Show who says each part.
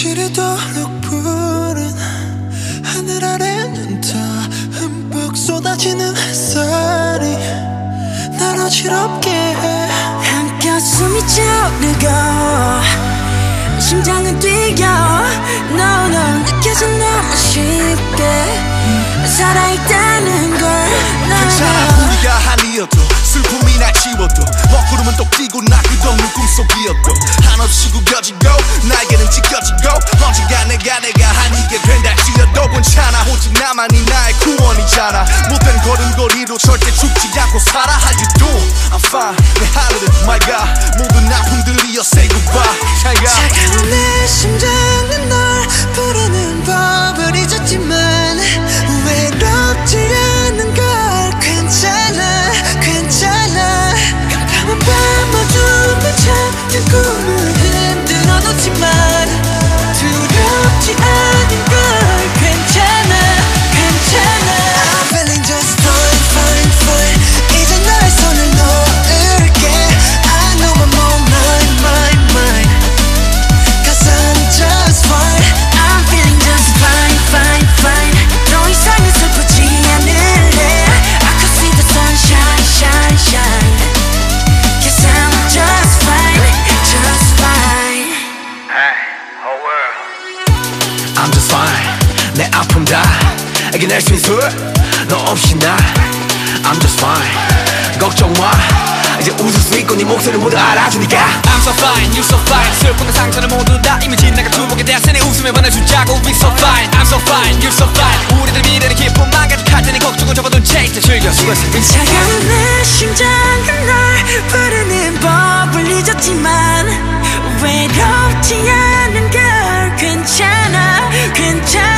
Speaker 1: 지르도록 부른 하늘 아래는 다 흠뻑 쏟아지는 햇살이 날 어지럽게 해.
Speaker 2: 한껏 숨이 차오르고 심장은 뛰어 No no 느껴져 너무 쉽게 살아있다는 걸 No
Speaker 3: 괜찮아
Speaker 2: no
Speaker 3: 우리가 한이어도 슬픔이 날 지워도 먹구름은 또 끼고 나 끝없는 꿈속이었도 한없이 구겨지고 날개 구원이잖아. 못된 걸음걸이로
Speaker 4: 내 아픔 다. 이겨낼 수. 있어 너 없이 나. I'm just fine. 걱정 마. 이제 웃을 수 있고 네 목소리 모두 알아주니까.
Speaker 5: I'm so fine, you so fine. 슬픔과 상처를 모두 다 이미 지나가 두목에 대하세니 웃음에 반해주자고. We so fine, I'm so fine, you so fine. 우리들 미래는 기쁨만 가득할 테니 걱정은 접어둔 채 이제 즐겨 수고했어.
Speaker 2: 차가운 내 심장은 널 부르는 법을 잊었지만 외롭지 않은 걸 괜찮아 괜찮아